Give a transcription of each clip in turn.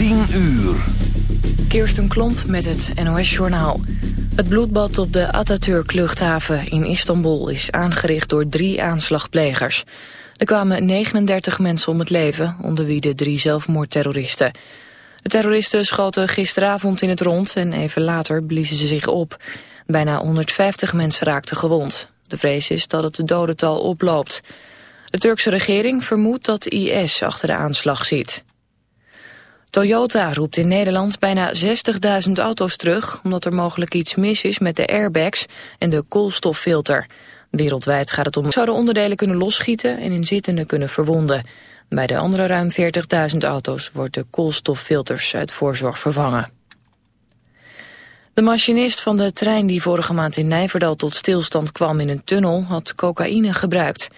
10 uur. Kirsten Klomp met het NOS-journaal. Het bloedbad op de Atatürk-luchthaven in Istanbul is aangericht door drie aanslagplegers. Er kwamen 39 mensen om het leven, onder wie de drie zelfmoordterroristen. De terroristen schoten gisteravond in het rond en even later bliezen ze zich op. Bijna 150 mensen raakten gewond. De vrees is dat het dodental oploopt. De Turkse regering vermoedt dat IS achter de aanslag zit. Toyota roept in Nederland bijna 60.000 auto's terug... omdat er mogelijk iets mis is met de airbags en de koolstoffilter. Wereldwijd gaat het om zouden onderdelen kunnen losschieten... en inzittenden kunnen verwonden. Bij de andere ruim 40.000 auto's wordt de koolstoffilters uit voorzorg vervangen. De machinist van de trein die vorige maand in Nijverdal tot stilstand kwam in een tunnel... had cocaïne gebruikt.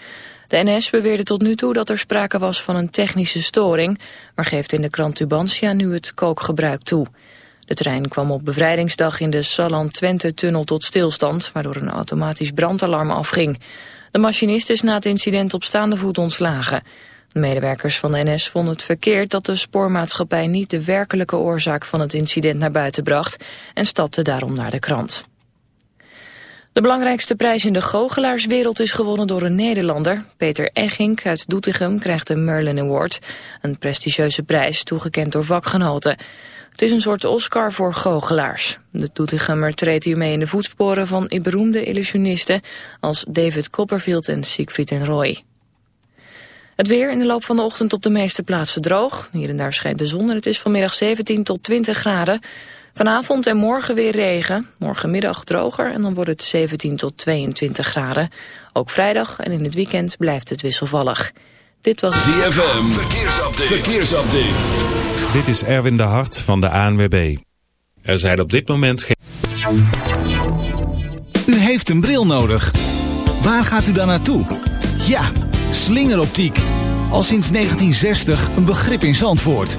De NS beweerde tot nu toe dat er sprake was van een technische storing, maar geeft in de krant Tubantia nu het kookgebruik toe. De trein kwam op bevrijdingsdag in de Salland-Twente-tunnel tot stilstand, waardoor een automatisch brandalarm afging. De machinist is na het incident op staande voet ontslagen. De medewerkers van de NS vonden het verkeerd dat de spoormaatschappij niet de werkelijke oorzaak van het incident naar buiten bracht en stapte daarom naar de krant. De belangrijkste prijs in de goochelaarswereld is gewonnen door een Nederlander. Peter Eggink uit Doetinchem krijgt de Merlin Award. Een prestigieuze prijs, toegekend door vakgenoten. Het is een soort Oscar voor goochelaars. De Doetinchemmer treedt hiermee in de voetsporen van beroemde illusionisten... als David Copperfield en Siegfried en Roy. Het weer in de loop van de ochtend op de meeste plaatsen droog. Hier en daar schijnt de zon en het is vanmiddag 17 tot 20 graden. Vanavond en morgen weer regen. Morgenmiddag droger en dan wordt het 17 tot 22 graden. Ook vrijdag en in het weekend blijft het wisselvallig. Dit was ZFM. Verkeersupdate. Verkeersupdate. Dit is Erwin de Hart van de ANWB. Er zijn op dit moment geen... U heeft een bril nodig. Waar gaat u dan naartoe? Ja, slingeroptiek. Al sinds 1960 een begrip in Zandvoort.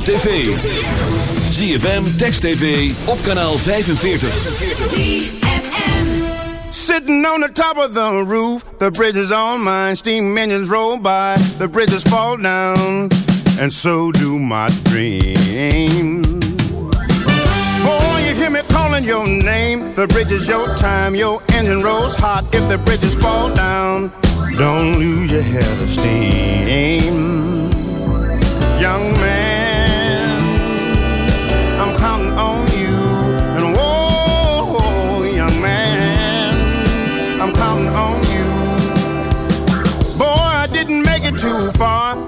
op tv. ZFM, Text TV, op kanaal 45. ZFM. Sitting on the top of the roof, the bridge is on mine. Steam engines roll by, the bridges fall down. And so do my dreams. Boy, you hear me calling your name. The bridge is your time, your engine rolls hot. If the bridges fall down, don't lose your head of steam.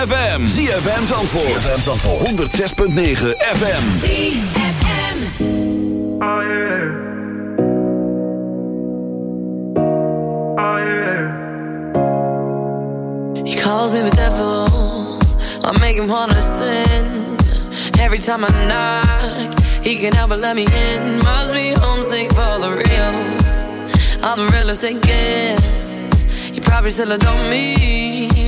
ZFM. ZFM Zandvoort. ZFM Zandvoort. 106.9 FM. Oh yeah. Oh yeah. He calls me the devil. I make him wanna sin. Every time I knock, he can help but let me in. Must be homesick for the real. I'm the realest it gets. You probably still adore me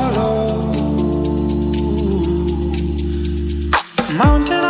follow. Mountain.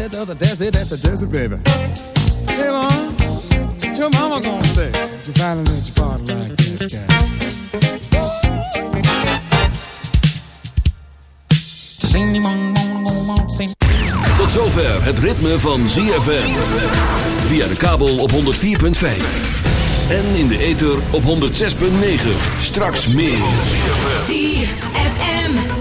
Get it, get it, that's it, that's it, that's it, baby. Hey, mom, what your mama gonna say? If you finally let your body like this guy. Tot zover het ritme van ZFM. Via de kabel op 104.5. En in de ether op 106.9. Straks meer. ZFM.